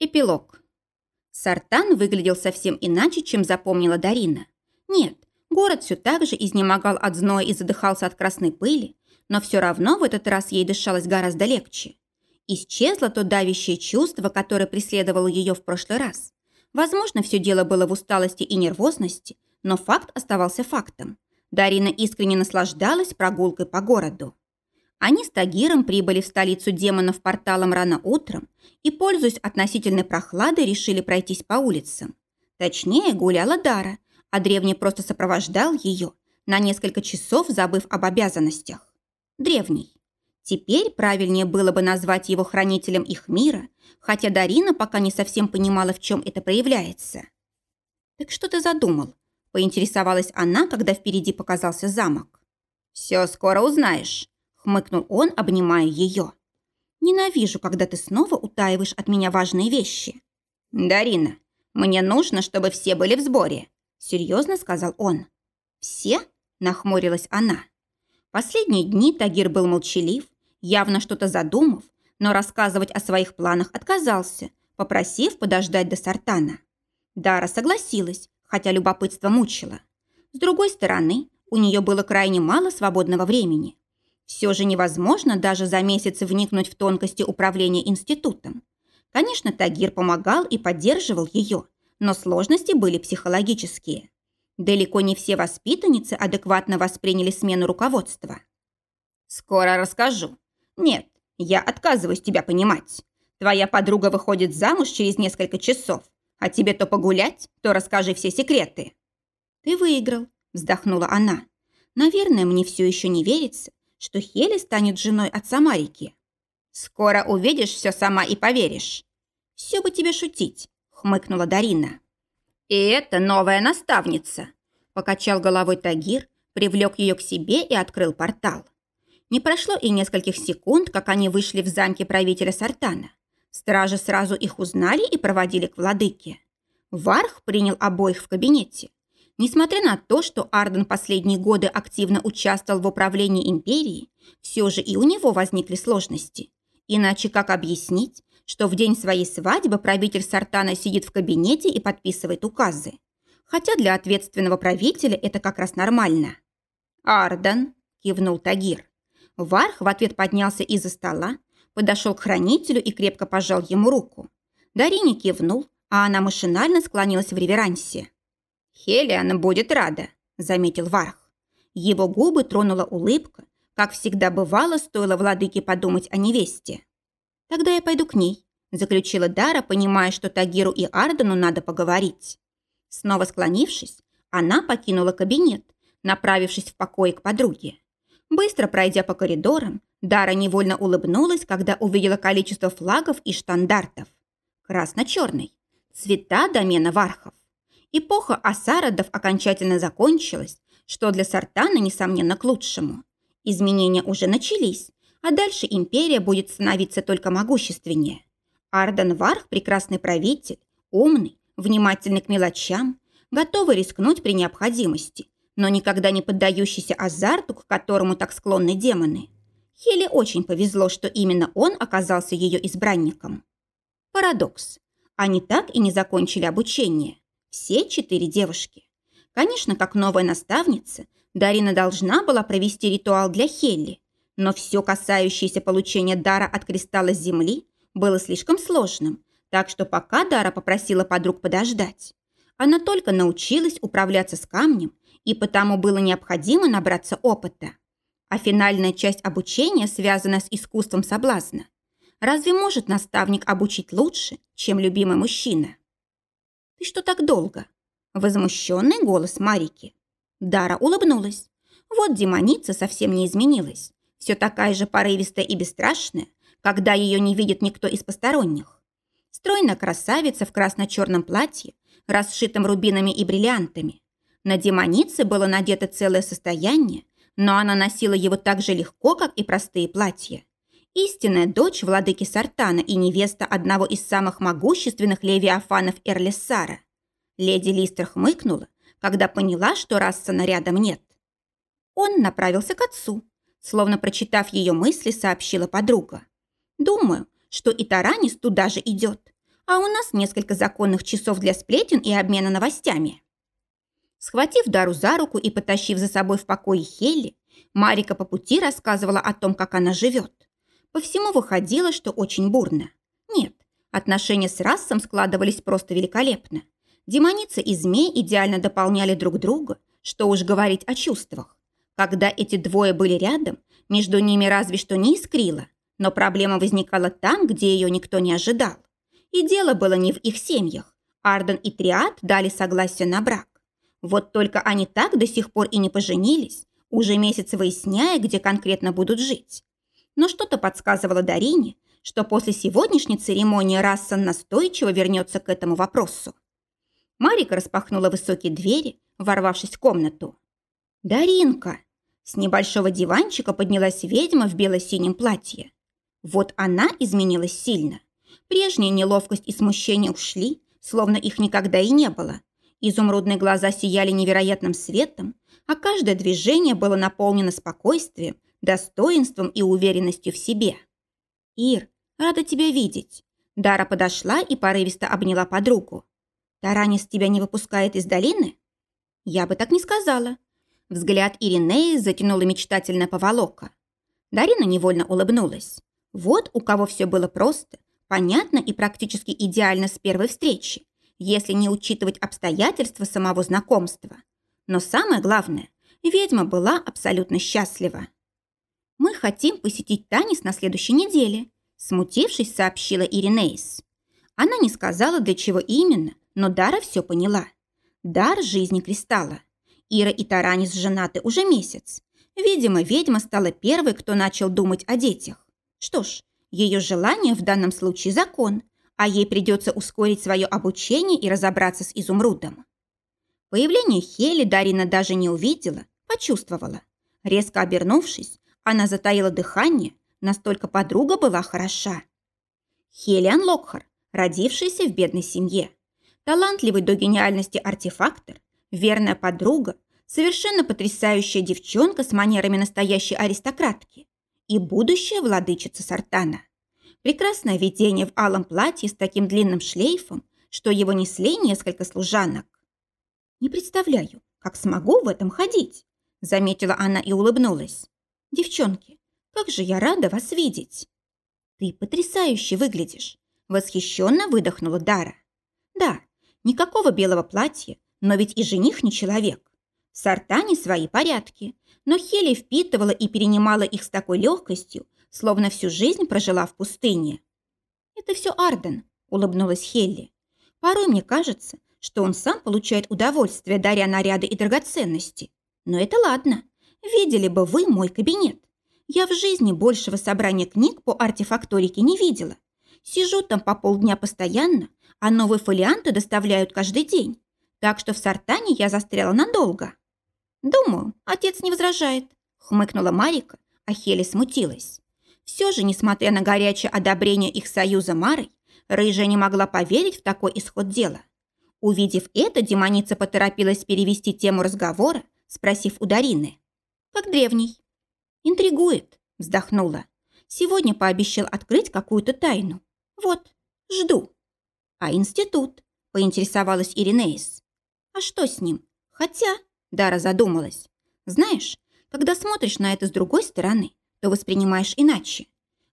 Эпилог. Сартан выглядел совсем иначе, чем запомнила Дарина. Нет, город все так же изнемогал от зноя и задыхался от красной пыли, но все равно в этот раз ей дышалось гораздо легче. Исчезло то давящее чувство, которое преследовало ее в прошлый раз. Возможно, все дело было в усталости и нервозности, но факт оставался фактом. Дарина искренне наслаждалась прогулкой по городу. Они с Тагиром прибыли в столицу демонов порталом рано утром и, пользуясь относительной прохладой, решили пройтись по улицам. Точнее, гуляла Дара, а Древний просто сопровождал ее, на несколько часов забыв об обязанностях. Древний. Теперь правильнее было бы назвать его хранителем их мира, хотя Дарина пока не совсем понимала, в чем это проявляется. «Так что ты задумал?» – поинтересовалась она, когда впереди показался замок. «Все скоро узнаешь», хмыкнул он, обнимая ее. «Ненавижу, когда ты снова утаиваешь от меня важные вещи». «Дарина, мне нужно, чтобы все были в сборе», серьезно сказал он. «Все?» – нахмурилась она. Последние дни Тагир был молчалив, явно что-то задумав, но рассказывать о своих планах отказался, попросив подождать до Сартана. Дара согласилась, хотя любопытство мучило. С другой стороны, у нее было крайне мало свободного времени. Все же невозможно даже за месяц вникнуть в тонкости управления институтом. Конечно, Тагир помогал и поддерживал ее, но сложности были психологические. Далеко не все воспитанницы адекватно восприняли смену руководства. «Скоро расскажу. Нет, я отказываюсь тебя понимать. Твоя подруга выходит замуж через несколько часов, а тебе то погулять, то расскажи все секреты». «Ты выиграл», – вздохнула она. «Наверное, мне все еще не верится, что Хели станет женой отца Марики. Скоро увидишь все сама и поверишь. Все бы тебе шутить, хмыкнула Дарина. И это новая наставница. Покачал головой Тагир, привлек ее к себе и открыл портал. Не прошло и нескольких секунд, как они вышли в замке правителя Сартана. Стражи сразу их узнали и проводили к владыке. Варх принял обоих в кабинете. Несмотря на то, что Арден последние годы активно участвовал в управлении империей, все же и у него возникли сложности. Иначе как объяснить, что в день своей свадьбы правитель Сартана сидит в кабинете и подписывает указы? Хотя для ответственного правителя это как раз нормально. «Арден», – кивнул Тагир. Варх в ответ поднялся из-за стола, подошел к хранителю и крепко пожал ему руку. Дарине кивнул, а она машинально склонилась в реверансе. «Хелиан будет рада», – заметил Варх. Его губы тронула улыбка, как всегда бывало, стоило владыке подумать о невесте. «Тогда я пойду к ней», – заключила Дара, понимая, что Тагиру и Ардену надо поговорить. Снова склонившись, она покинула кабинет, направившись в покое к подруге. Быстро пройдя по коридорам, Дара невольно улыбнулась, когда увидела количество флагов и штандартов. Красно-черный. Цвета домена Вархов. Эпоха Асародов окончательно закончилась, что для Сартана, несомненно, к лучшему. Изменения уже начались, а дальше империя будет становиться только могущественнее. Арден Варх – прекрасный правитель, умный, внимательный к мелочам, готовый рискнуть при необходимости, но никогда не поддающийся азарту, к которому так склонны демоны. Хеле очень повезло, что именно он оказался ее избранником. Парадокс. Они так и не закончили обучение. Все четыре девушки. Конечно, как новая наставница, Дарина должна была провести ритуал для Хелли, но все касающееся получения дара от кристалла Земли было слишком сложным, так что пока Дара попросила подруг подождать. Она только научилась управляться с камнем, и потому было необходимо набраться опыта. А финальная часть обучения связана с искусством соблазна. Разве может наставник обучить лучше, чем любимый мужчина? «Ты что так долго?» Возмущенный голос Марики. Дара улыбнулась. Вот демоница совсем не изменилась. Все такая же порывистая и бесстрашная, когда ее не видит никто из посторонних. Стройная красавица в красно-черном платье, расшитом рубинами и бриллиантами. На демонице было надето целое состояние, но она носила его так же легко, как и простые платья. Истинная дочь владыки Сартана и невеста одного из самых могущественных левиафанов Эрлиссара. Леди Листер хмыкнула, когда поняла, что Рассена рядом нет. Он направился к отцу, словно прочитав ее мысли, сообщила подруга. «Думаю, что и Таранис туда же идет. а у нас несколько законных часов для сплетен и обмена новостями. Схватив Дару за руку и потащив за собой в покое Хелли, Марика по пути рассказывала о том, как она живет. По всему выходило, что очень бурно. Нет, отношения с расом складывались просто великолепно. Демоница и змей идеально дополняли друг друга, что уж говорить о чувствах. Когда эти двое были рядом, между ними разве что не искрило, но проблема возникала там, где ее никто не ожидал. И дело было не в их семьях. Арден и Триад дали согласие на брак. Вот только они так до сих пор и не поженились, уже месяц выясняя, где конкретно будут жить. Но что-то подсказывало Дарине, что после сегодняшней церемонии Рассан настойчиво вернется к этому вопросу. Марика распахнула высокие двери, ворвавшись в комнату. «Даринка!» С небольшого диванчика поднялась ведьма в бело-синем платье. Вот она изменилась сильно. Прежняя неловкость и смущение ушли, словно их никогда и не было. Изумрудные глаза сияли невероятным светом, а каждое движение было наполнено спокойствием, достоинством и уверенностью в себе. «Ир, рада тебя видеть». Дара подошла и порывисто обняла подругу. «Таранис тебя не выпускает из долины?» «Я бы так не сказала». Взгляд Иринеи затянула мечтательно поволока. Дарина невольно улыбнулась. Вот у кого все было просто, понятно и практически идеально с первой встречи если не учитывать обстоятельства самого знакомства. Но самое главное, ведьма была абсолютно счастлива. «Мы хотим посетить Танис на следующей неделе», смутившись, сообщила Иринейс. Она не сказала, для чего именно, но Дара все поняла. Дар жизни кристалла. Ира и Таранис женаты уже месяц. Видимо, ведьма стала первой, кто начал думать о детях. Что ж, ее желание в данном случае закон, а ей придется ускорить свое обучение и разобраться с изумрудом. Появление Хели Дарина даже не увидела, почувствовала. Резко обернувшись, она затаила дыхание, настолько подруга была хороша. Хелиан Локхар, родившаяся в бедной семье. Талантливый до гениальности артефактор, верная подруга, совершенно потрясающая девчонка с манерами настоящей аристократки и будущая владычица Сартана. Прекрасное видение в алом платье с таким длинным шлейфом, что его несли несколько служанок. «Не представляю, как смогу в этом ходить», заметила она и улыбнулась. «Девчонки, как же я рада вас видеть!» «Ты потрясающе выглядишь!» Восхищенно выдохнула Дара. «Да, никакого белого платья, но ведь и жених не человек. В Сартане свои порядки, но Хели впитывала и перенимала их с такой легкостью, словно всю жизнь прожила в пустыне. «Это все Арден», – улыбнулась Хелли. «Порой мне кажется, что он сам получает удовольствие, даря наряды и драгоценности. Но это ладно. Видели бы вы мой кабинет. Я в жизни большего собрания книг по артефакторике не видела. Сижу там по полдня постоянно, а новые фолианты доставляют каждый день. Так что в Сартане я застряла надолго». «Думаю, отец не возражает», – хмыкнула Марика, а Хели смутилась. Все же, несмотря на горячее одобрение их союза Марой, Рыжая не могла поверить в такой исход дела. Увидев это, демоница поторопилась перевести тему разговора, спросив у Дарины. «Как древний?» «Интригует», – вздохнула. «Сегодня пообещал открыть какую-то тайну. Вот, жду». «А институт?» – поинтересовалась Иринеис. «А что с ним? Хотя...» – Дара задумалась. «Знаешь, когда смотришь на это с другой стороны, то воспринимаешь иначе.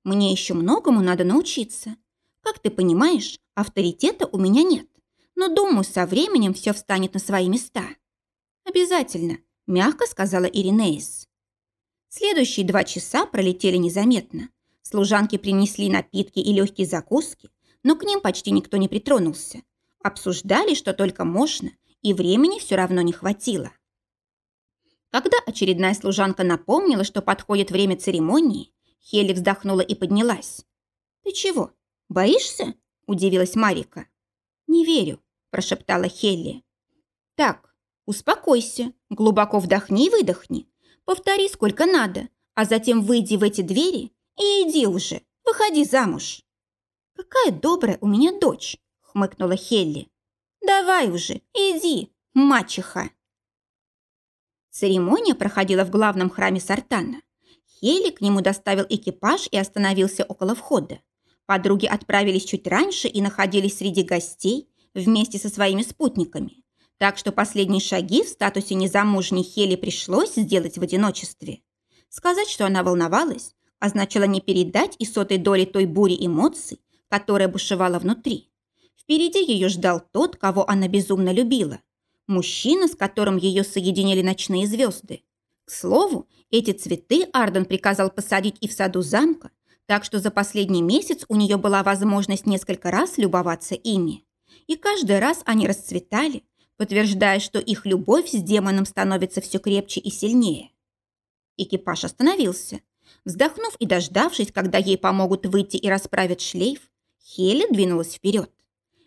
Мне еще многому надо научиться. Как ты понимаешь, авторитета у меня нет. Но думаю, со временем все встанет на свои места. Обязательно, мягко сказала Иринеис. Следующие два часа пролетели незаметно. Служанки принесли напитки и легкие закуски, но к ним почти никто не притронулся. Обсуждали, что только можно, и времени все равно не хватило. Когда очередная служанка напомнила, что подходит время церемонии, Хелли вздохнула и поднялась. «Ты чего, боишься?» – удивилась Марика. «Не верю», – прошептала Хелли. «Так, успокойся, глубоко вдохни и выдохни. Повтори сколько надо, а затем выйди в эти двери и иди уже, выходи замуж». «Какая добрая у меня дочь», – хмыкнула Хелли. «Давай уже, иди, мачеха». Церемония проходила в главном храме Сартана. Хели к нему доставил экипаж и остановился около входа. Подруги отправились чуть раньше и находились среди гостей вместе со своими спутниками. Так что последние шаги в статусе незамужней Хели пришлось сделать в одиночестве. Сказать, что она волновалась, означало не передать и сотой доли той бури эмоций, которая бушевала внутри. Впереди ее ждал тот, кого она безумно любила. Мужчина, с которым ее соединили ночные звезды. К слову, эти цветы Арден приказал посадить и в саду замка, так что за последний месяц у нее была возможность несколько раз любоваться ими. И каждый раз они расцветали, подтверждая, что их любовь с демоном становится все крепче и сильнее. Экипаж остановился. Вздохнув и дождавшись, когда ей помогут выйти и расправить шлейф, Хели двинулась вперед.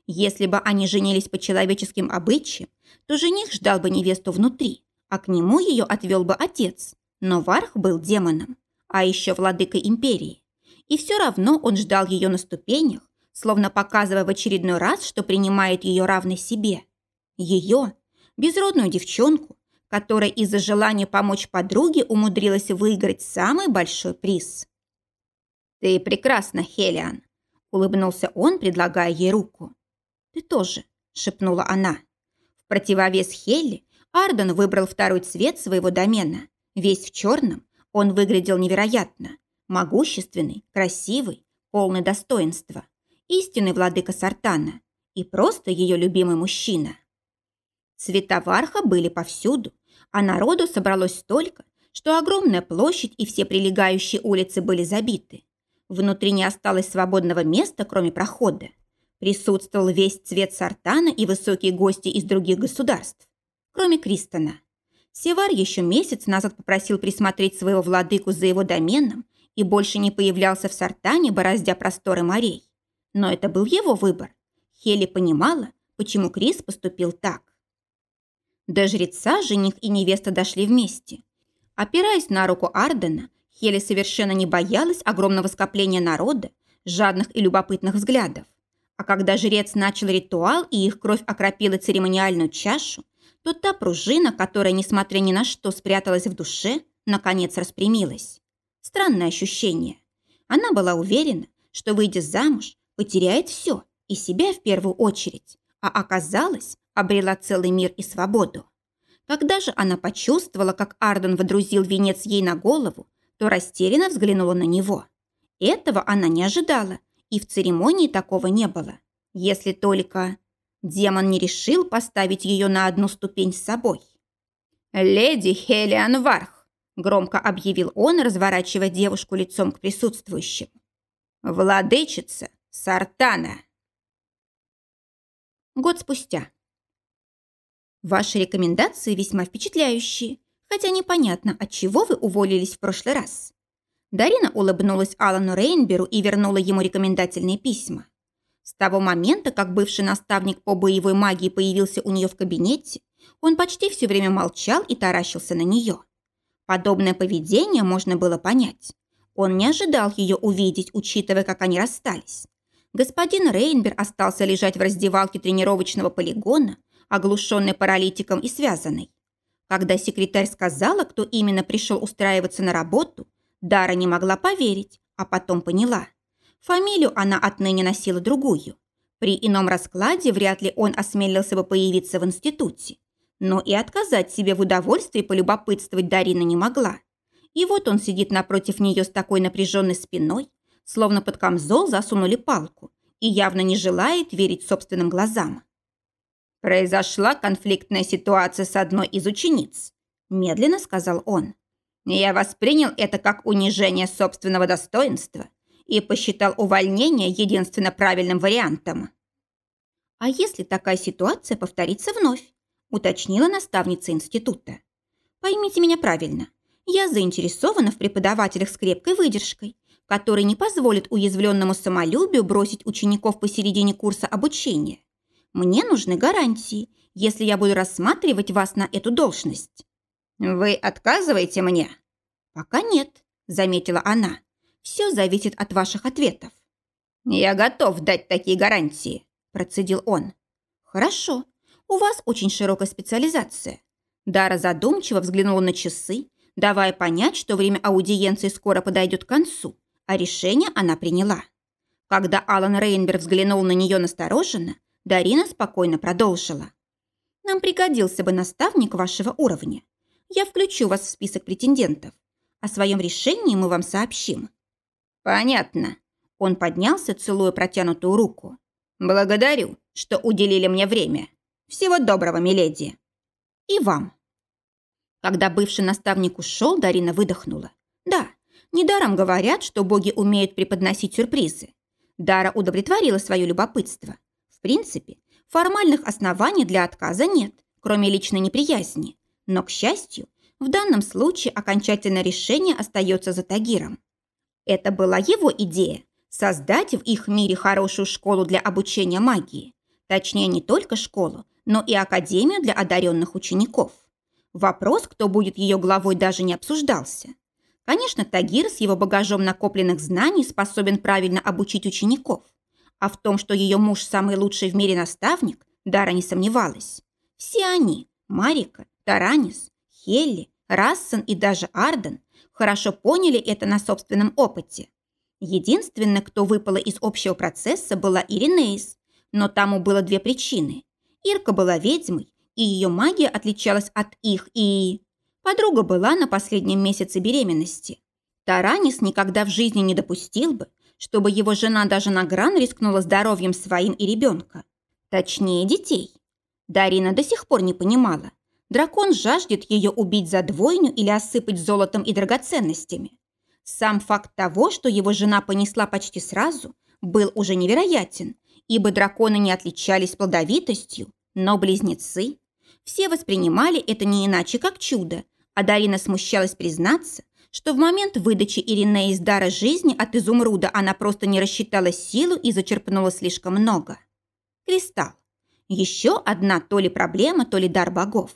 Если бы они женились по человеческим обычаям, то жених ждал бы невесту внутри, а к нему ее отвел бы отец. Но Варх был демоном, а еще владыкой империи. И все равно он ждал ее на ступенях, словно показывая в очередной раз, что принимает ее равной себе. Ее, безродную девчонку, которая из-за желания помочь подруге умудрилась выиграть самый большой приз. «Ты прекрасна, Хелиан», – улыбнулся он, предлагая ей руку. «Ты тоже», – шепнула она. В противовес Хелли Арден выбрал второй цвет своего домена. Весь в черном, он выглядел невероятно. Могущественный, красивый, полный достоинства. Истинный владыка Сартана. И просто ее любимый мужчина. Цвета варха были повсюду, а народу собралось столько, что огромная площадь и все прилегающие улицы были забиты. Внутри не осталось свободного места, кроме прохода. Присутствовал весь цвет Сартана и высокие гости из других государств, кроме Кристона. Севар еще месяц назад попросил присмотреть своего владыку за его доменом и больше не появлялся в Сартане, бороздя просторы морей. Но это был его выбор. Хели понимала, почему Крис поступил так. До жреца жених и невеста дошли вместе. Опираясь на руку Ардена, Хели совершенно не боялась огромного скопления народа, жадных и любопытных взглядов. А когда жрец начал ритуал и их кровь окропила церемониальную чашу, то та пружина, которая, несмотря ни на что, спряталась в душе, наконец распрямилась. Странное ощущение. Она была уверена, что, выйдя замуж, потеряет все, и себя в первую очередь, а оказалось, обрела целый мир и свободу. Когда же она почувствовала, как Арден водрузил венец ей на голову, то растерянно взглянула на него. Этого она не ожидала, и в церемонии такого не было. Если только... Демон не решил поставить ее на одну ступень с собой. «Леди Хелиан Варх», – громко объявил он, разворачивая девушку лицом к присутствующим. «Владычица Сартана». Год спустя. Ваши рекомендации весьма впечатляющие, хотя непонятно, от чего вы уволились в прошлый раз. Дарина улыбнулась Алану Рейнберу и вернула ему рекомендательные письма. С того момента, как бывший наставник по боевой магии появился у нее в кабинете, он почти все время молчал и таращился на нее. Подобное поведение можно было понять. Он не ожидал ее увидеть, учитывая, как они расстались. Господин Рейнбер остался лежать в раздевалке тренировочного полигона, оглушенный паралитиком и связанный. Когда секретарь сказала, кто именно пришел устраиваться на работу, Дара не могла поверить, а потом поняла. Фамилию она отныне носила другую. При ином раскладе вряд ли он осмелился бы появиться в институте. Но и отказать себе в удовольствии полюбопытствовать Дарина не могла. И вот он сидит напротив нее с такой напряженной спиной, словно под камзол засунули палку, и явно не желает верить собственным глазам. «Произошла конфликтная ситуация с одной из учениц», медленно сказал он. «Я воспринял это как унижение собственного достоинства и посчитал увольнение единственно правильным вариантом. «А если такая ситуация повторится вновь?» уточнила наставница института. «Поймите меня правильно. Я заинтересована в преподавателях с крепкой выдержкой, которые не позволят уязвленному самолюбию бросить учеников посередине курса обучения. Мне нужны гарантии, если я буду рассматривать вас на эту должность». «Вы отказываете мне?» «Пока нет», – заметила она. Все зависит от ваших ответов». «Я готов дать такие гарантии», – процедил он. «Хорошо. У вас очень широкая специализация». Дара задумчиво взглянула на часы, давая понять, что время аудиенции скоро подойдет к концу, а решение она приняла. Когда Алан Рейнберг взглянул на нее настороженно, Дарина спокойно продолжила. «Нам пригодился бы наставник вашего уровня. Я включу вас в список претендентов. О своем решении мы вам сообщим». «Понятно». Он поднялся, целуя протянутую руку. «Благодарю, что уделили мне время. Всего доброго, миледи». «И вам». Когда бывший наставник ушел, Дарина выдохнула. «Да, недаром говорят, что боги умеют преподносить сюрпризы. Дара удовлетворила свое любопытство. Принципе, формальных оснований для отказа нет, кроме личной неприязни. Но, к счастью, в данном случае окончательное решение остается за Тагиром. Это была его идея – создать в их мире хорошую школу для обучения магии. Точнее, не только школу, но и академию для одаренных учеников. Вопрос, кто будет ее главой, даже не обсуждался. Конечно, Тагир с его багажом накопленных знаний способен правильно обучить учеников. А в том, что ее муж самый лучший в мире наставник, Дара не сомневалась. Все они – Марика, Таранис, Хелли, Рассен и даже Арден хорошо поняли это на собственном опыте. Единственное, кто выпала из общего процесса, была Иринеис, но тому было две причины. Ирка была ведьмой, и ее магия отличалась от их, и... Подруга была на последнем месяце беременности. Таранис никогда в жизни не допустил бы, чтобы его жена даже на гран рискнула здоровьем своим и ребенка. Точнее, детей. Дарина до сих пор не понимала, дракон жаждет ее убить за двойню или осыпать золотом и драгоценностями. Сам факт того, что его жена понесла почти сразу, был уже невероятен, ибо драконы не отличались плодовитостью, но близнецы. Все воспринимали это не иначе, как чудо, а Дарина смущалась признаться, что в момент выдачи Ирине из дара жизни от изумруда она просто не рассчитала силу и зачерпнула слишком много. Кристалл. Еще одна то ли проблема, то ли дар богов.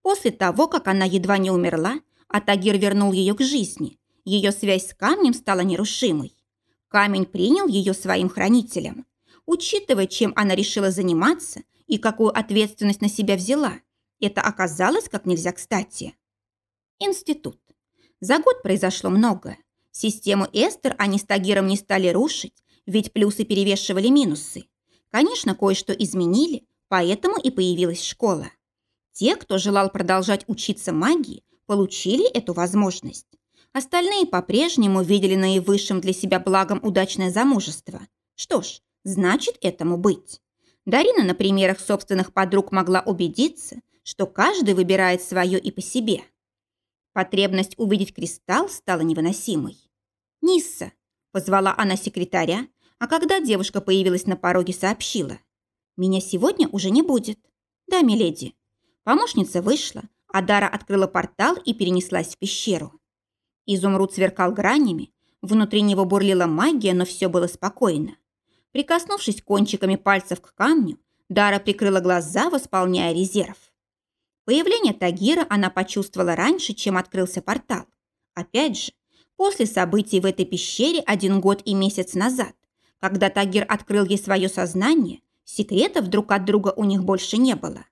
После того, как она едва не умерла, а Тагир вернул ее к жизни, ее связь с камнем стала нерушимой. Камень принял ее своим хранителем. Учитывая, чем она решила заниматься и какую ответственность на себя взяла, это оказалось как нельзя кстати. Институт. За год произошло многое. Систему Эстер они с Тагиром не стали рушить, ведь плюсы перевешивали минусы. Конечно, кое-что изменили, поэтому и появилась школа. Те, кто желал продолжать учиться магии, получили эту возможность. Остальные по-прежнему видели наивысшим для себя благом удачное замужество. Что ж, значит этому быть. Дарина на примерах собственных подруг могла убедиться, что каждый выбирает свое и по себе. Потребность увидеть кристалл стала невыносимой. «Нисса!» – позвала она секретаря, а когда девушка появилась на пороге, сообщила. «Меня сегодня уже не будет». «Да, миледи». Помощница вышла, а Дара открыла портал и перенеслась в пещеру. Изумруд сверкал гранями, внутри него бурлила магия, но все было спокойно. Прикоснувшись кончиками пальцев к камню, Дара прикрыла глаза, восполняя резерв. Появление Тагира она почувствовала раньше, чем открылся портал. Опять же, после событий в этой пещере один год и месяц назад, когда Тагир открыл ей свое сознание, секретов друг от друга у них больше не было.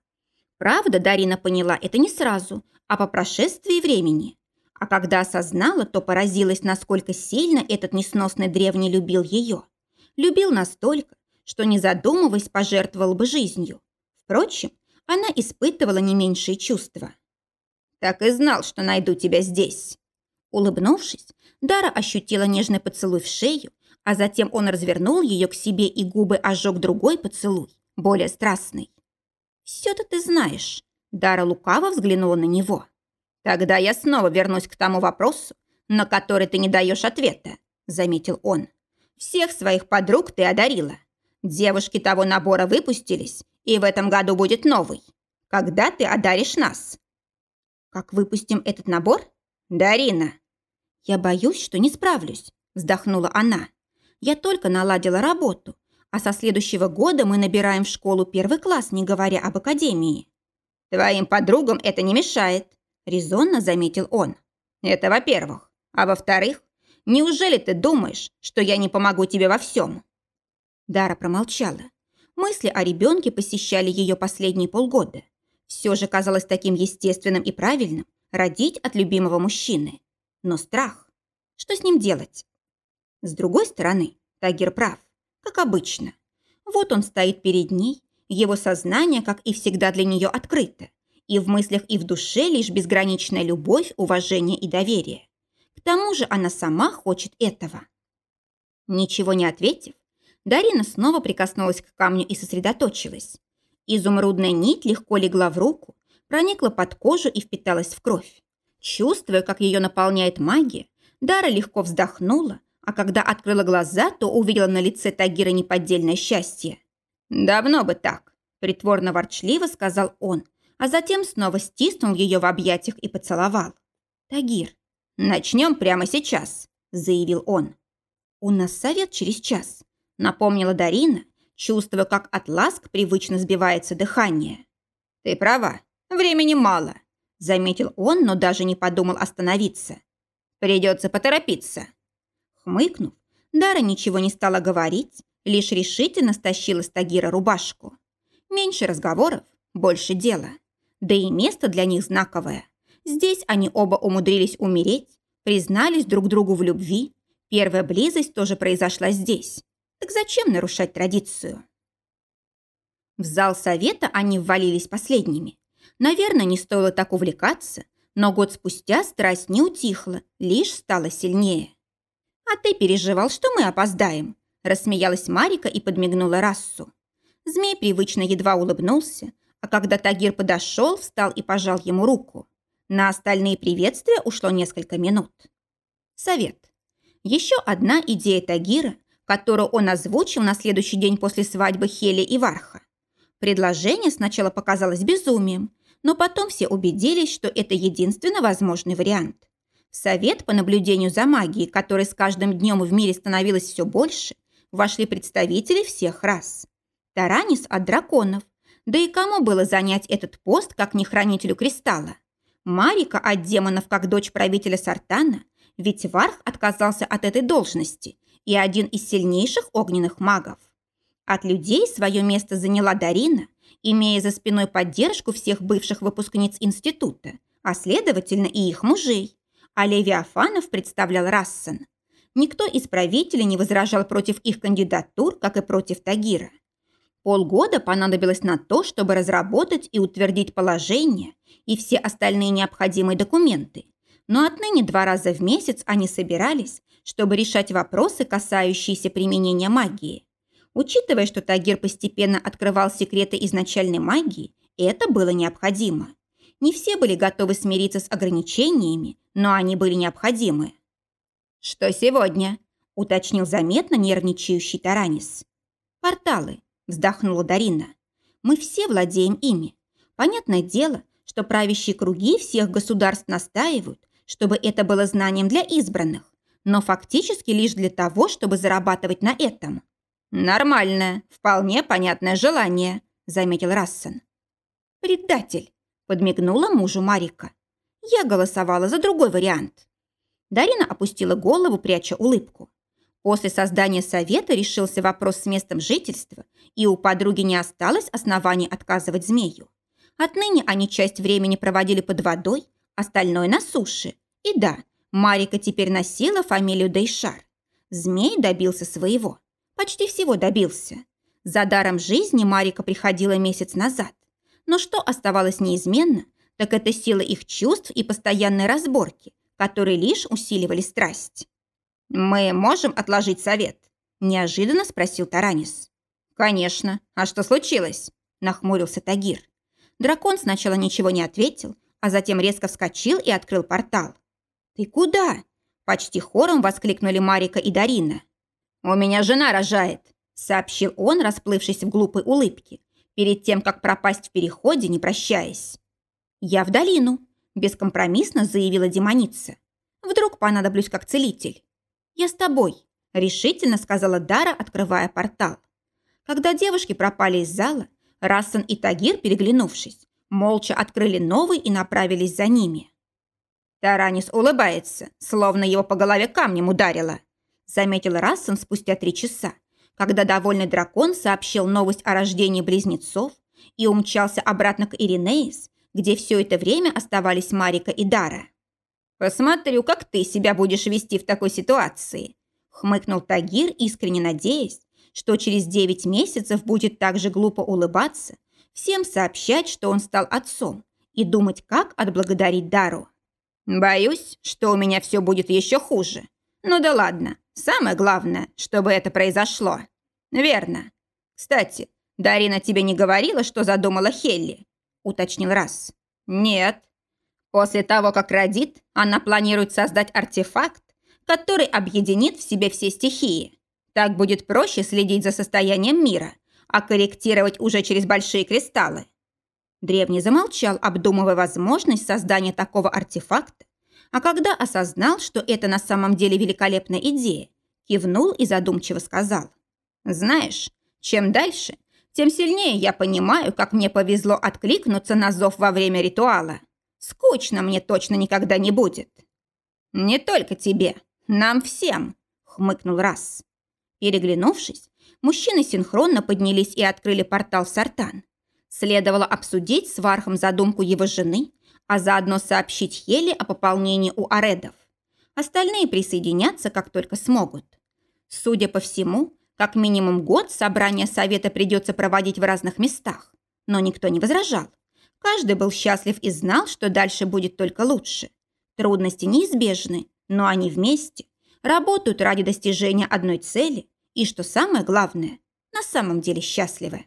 Правда, Дарина поняла это не сразу, а по прошествии времени. А когда осознала, то поразилась, насколько сильно этот несносный древний любил ее. Любил настолько, что, не задумываясь, пожертвовал бы жизнью. Впрочем, она испытывала не меньшие чувства. «Так и знал, что найду тебя здесь». Улыбнувшись, Дара ощутила нежный поцелуй в шею, а затем он развернул ее к себе и губы ожег другой поцелуй, более страстный. «Все-то ты знаешь», – Дара лукаво взглянула на него. «Тогда я снова вернусь к тому вопросу, на который ты не даешь ответа», – заметил он. «Всех своих подруг ты одарила. Девушки того набора выпустились, и в этом году будет новый. Когда ты одаришь нас?» «Как выпустим этот набор?» «Дарина!» «Я боюсь, что не справлюсь», – вздохнула она. «Я только наладила работу, а со следующего года мы набираем в школу первый класс, не говоря об академии». «Твоим подругам это не мешает», – резонно заметил он. «Это во-первых. А во-вторых, неужели ты думаешь, что я не помогу тебе во всем?» Дара промолчала. Мысли о ребенке посещали ее последние полгода. Все же казалось таким естественным и правильным родить от любимого мужчины. Но страх. Что с ним делать? С другой стороны, Тагир прав. как обычно. Вот он стоит перед ней, его сознание, как и всегда, для нее открыто. И в мыслях, и в душе лишь безграничная любовь, уважение и доверие. К тому же она сама хочет этого. Ничего не ответив, Дарина снова прикоснулась к камню и сосредоточилась. Изумрудная нить легко легла в руку, проникла под кожу и впиталась в кровь. Чувствуя, как ее наполняет магия, Дара легко вздохнула, а когда открыла глаза, то увидела на лице Тагира неподдельное счастье. «Давно бы так», – притворно-ворчливо сказал он, а затем снова стиснул ее в объятиях и поцеловал. «Тагир, начнем прямо сейчас», – заявил он. «У нас совет через час», – напомнила Дарина, чувствуя, как от ласк привычно сбивается дыхание. «Ты права, времени мало», – заметил он, но даже не подумал остановиться. «Придется поторопиться». Хмыкнув, Дара ничего не стала говорить, лишь решительно стащила с Тагира рубашку. Меньше разговоров, больше дела. Да и место для них знаковое. Здесь они оба умудрились умереть, признались друг другу в любви. Первая близость тоже произошла здесь. Так зачем нарушать традицию? В зал совета они ввалились последними. Наверное, не стоило так увлекаться, но год спустя страсть не утихла, лишь стала сильнее. «А ты переживал, что мы опоздаем?» Рассмеялась Марика и подмигнула Рассу. Змей привычно едва улыбнулся, а когда Тагир подошел, встал и пожал ему руку. На остальные приветствия ушло несколько минут. Совет. Еще одна идея Тагира, которую он озвучил на следующий день после свадьбы Хели и Варха. Предложение сначала показалось безумием, но потом все убедились, что это единственно возможный вариант. совет по наблюдению за магией, который с каждым днем в мире становилось все больше, вошли представители всех рас. Таранис от драконов, да и кому было занять этот пост, как не хранителю кристалла? Марика от демонов, как дочь правителя Сартана, ведь Варх отказался от этой должности и один из сильнейших огненных магов. От людей свое место заняла Дарина, имея за спиной поддержку всех бывших выпускниц института, а следовательно и их мужей. А Левиафанов представлял Рассен. Никто из правителей не возражал против их кандидатур, как и против Тагира. Полгода понадобилось на то, чтобы разработать и утвердить положение и все остальные необходимые документы. Но отныне два раза в месяц они собирались, чтобы решать вопросы, касающиеся применения магии. Учитывая, что Тагир постепенно открывал секреты изначальной магии, это было необходимо. Не все были готовы смириться с ограничениями, но они были необходимы. «Что сегодня?» – уточнил заметно нервничающий Таранис. «Порталы», вздохнула Дарина. Мы все владеем ими. Понятное дело, что правящие круги всех государств настаивают, чтобы это было знанием для избранных, но фактически лишь для того, чтобы зарабатывать на этом. «Нормальное, вполне понятное желание», – заметил Рассен. «Предатель», – подмигнула мужу Марика. «Я голосовала за другой вариант». Дарина опустила голову, пряча улыбку. После создания совета решился вопрос с местом жительства, и у подруги не осталось оснований отказывать змею. Отныне они часть времени проводили под водой, остальное на суше. И да, Марика теперь носила фамилию Дейшар. Змей добился своего. Почти всего добился. За даром жизни Марика приходила месяц назад. Но что оставалось неизменно, так это сила их чувств и постоянной разборки, которые лишь усиливали страсть. «Мы можем отложить совет?» – неожиданно спросил Таранис. «Конечно. А что случилось?» – нахмурился Тагир. Дракон сначала ничего не ответил, а затем резко вскочил и открыл портал. «Ты куда?» – почти хором воскликнули Марика и Дарина. «У меня жена рожает», – сообщил он, расплывшись в глупой улыбке, перед тем, как пропасть в переходе, не прощаясь. «Я в долину», – бескомпромиссно заявила демоница. «Вдруг понадоблюсь как целитель». «Я с тобой», – решительно сказала Дара, открывая портал. Когда девушки пропали из зала, Рассен и Тагир, переглянувшись, молча открыли новый и направились за ними. Таранис улыбается, словно его по голове камнем ударило, заметил Рассен спустя три часа, когда довольный дракон сообщил новость о рождении близнецов и умчался обратно к Иринеис, где все это время оставались Марика и Дара. «Посмотрю, как ты себя будешь вести в такой ситуации», хмыкнул Тагир, искренне надеясь, что через 9 месяцев будет так же глупо улыбаться, всем сообщать, что он стал отцом, и думать, как отблагодарить Дару. Боюсь, что у меня все будет еще хуже. Ну да ладно, самое главное, чтобы это произошло. Верно. Кстати, Дарина тебе не говорила, что задумала Хелли? Уточнил раз. Нет. После того, как родит, она планирует создать артефакт, который объединит в себе все стихии. Так будет проще следить за состоянием мира, а корректировать уже через большие кристаллы. Древний замолчал, обдумывая возможность создания такого артефакта, а когда осознал, что это на самом деле великолепная идея, кивнул и задумчиво сказал. «Знаешь, чем дальше, тем сильнее я понимаю, как мне повезло откликнуться на зов во время ритуала. Скучно мне точно никогда не будет». «Не только тебе, нам всем», — хмыкнул Расс. Переглянувшись, мужчины синхронно поднялись и открыли портал Сартан. Следовало обсудить с Вархом задумку его жены, а заодно сообщить Хеле о пополнении у аредов. Остальные присоединятся, как только смогут. Судя по всему, как минимум год собрание совета придется проводить в разных местах. Но никто не возражал. Каждый был счастлив и знал, что дальше будет только лучше. Трудности неизбежны, но они вместе работают ради достижения одной цели и, что самое главное, на самом деле счастливы.